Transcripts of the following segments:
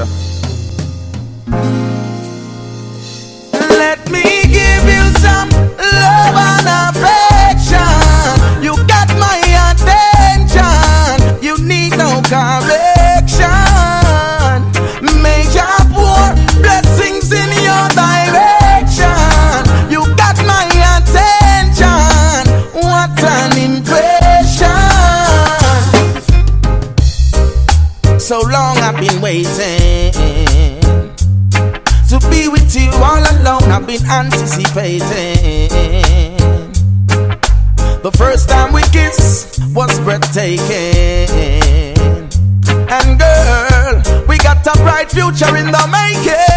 Yeah. I've been waiting to be with you all alone. I've been anticipating. The first time we kissed was breathtaking, and girl, we got a bright future in the making.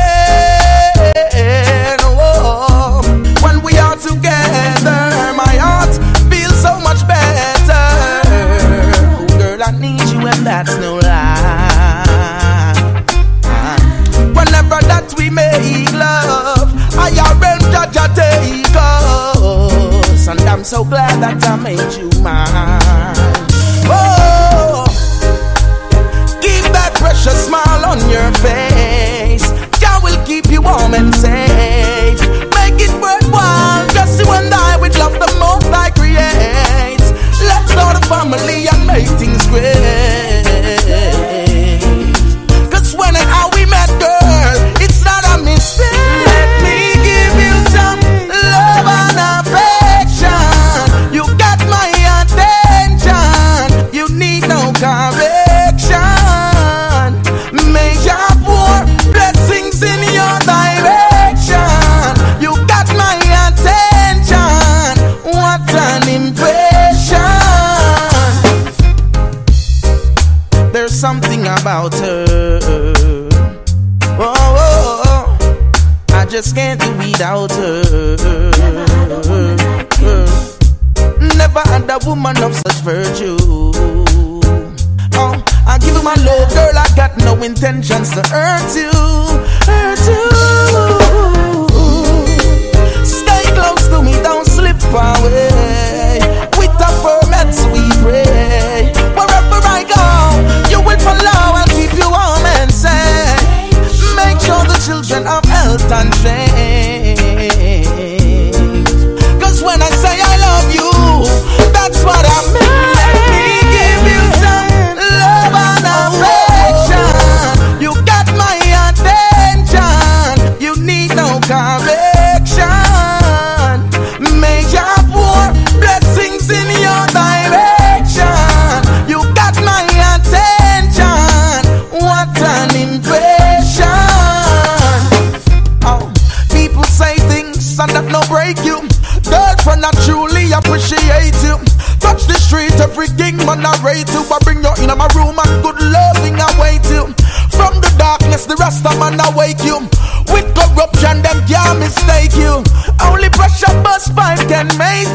So glad that I made you mine. Oh, keep that precious smile on your face. Jah will keep you warm and safe. Something about her. Oh, oh, oh. I just can't do without her. Never had a woman of such virtue. Oh, I give you my love, girl. I got no intentions to hurt you, hurt you. No break you. Girlfriend, I truly appreciate you. Touch the street, everything man I rate you. I bring you in my room and good loving I wait you. From the darkness, the rest of man I wake you. With corruption, them can't mistake you. Only pressure bus pipe can make